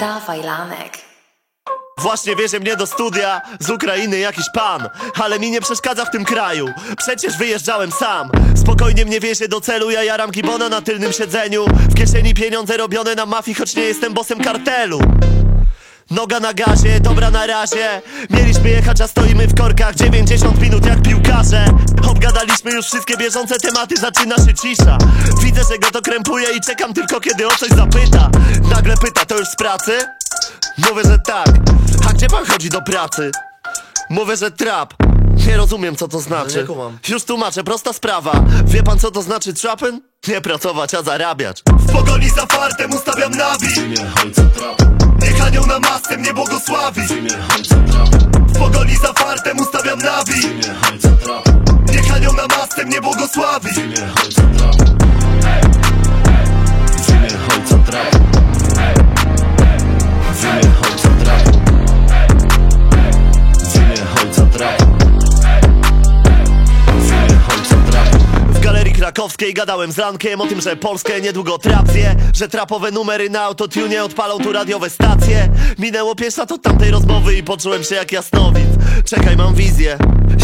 Dawaj, Lanek. Właśnie wiezie mnie do studia z Ukrainy jakiś pan Ale mi nie przeszkadza w tym kraju. Przecież wyjeżdżałem sam. Spokojnie mnie wiezie do celu Ja jaram gibona na tylnym siedzeniu. W kieszeni pieniądze robione na mafii Choć nie jestem bosem kartelu. Noga na gazie, dobra na razie. Mieliśmy jechać, a stoimy w korkach. 90 minut jak piłkarze. Obgadaliśmy już wszystkie bieżące tematy Zaczyna się cisza. Widzę, że go to krępuje i czekam tylko kiedy o coś zapyta. Nagle pyta, już z pracy? Mówię, że tak. A gdzie pan chodzi do pracy? Mówię, że trap. Nie rozumiem co to znaczy. Kumam. Już tłumaczę, prosta sprawa. Wie pan co to znaczy trapen? Nie pracować, a zarabiać. W pogoni za fartem ustawiam nawi. Niech anioł na masce mnie błogosławi. W pogoni za fartem ustawiam nawi. Niech anioł na masce mnie błogosławi gadałem z rankiem o tym, że Polskę niedługo trapie Że trapowe numery na autotune odpalą tu radiowe stacje. Minęło pięć lat od tamtej rozmowy i poczułem się jak jasnowic Czekaj, mam wizję,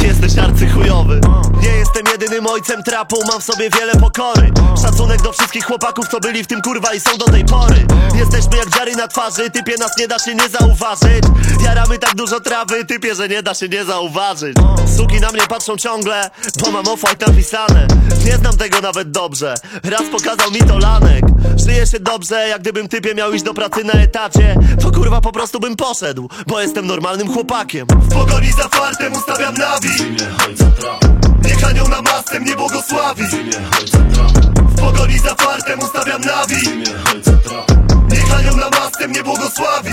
jesteś arcychujowy Nie jestem jedynym ojcem trapu, mam w sobie wiele pokory. Szacunek do wszystkich chłopaków, co byli w tym kurwa i są do tej pory. Jesteśmy jak dziary na twarzy, typie nas nie da się nie zauważyć. Jaramy tak dużo trawy, typie, że nie da się nie zauważyć. Suki na mnie patrzą ciągle, bo mam off-white napisane. Nie znam tego nawet dobrze, raz pokazał mi to Lanek. Żyje się dobrze, jak gdybym typie miał iść do pracy na etacie To kurwa po prostu bym poszedł, bo jestem normalnym chłopakiem. W pogoni za fartem ustawiam nawi Niech anioł namastem mnie błogosławi. W pogoni za fartem ustawiam nawi. Niech anioł namastem mnie błogosławi.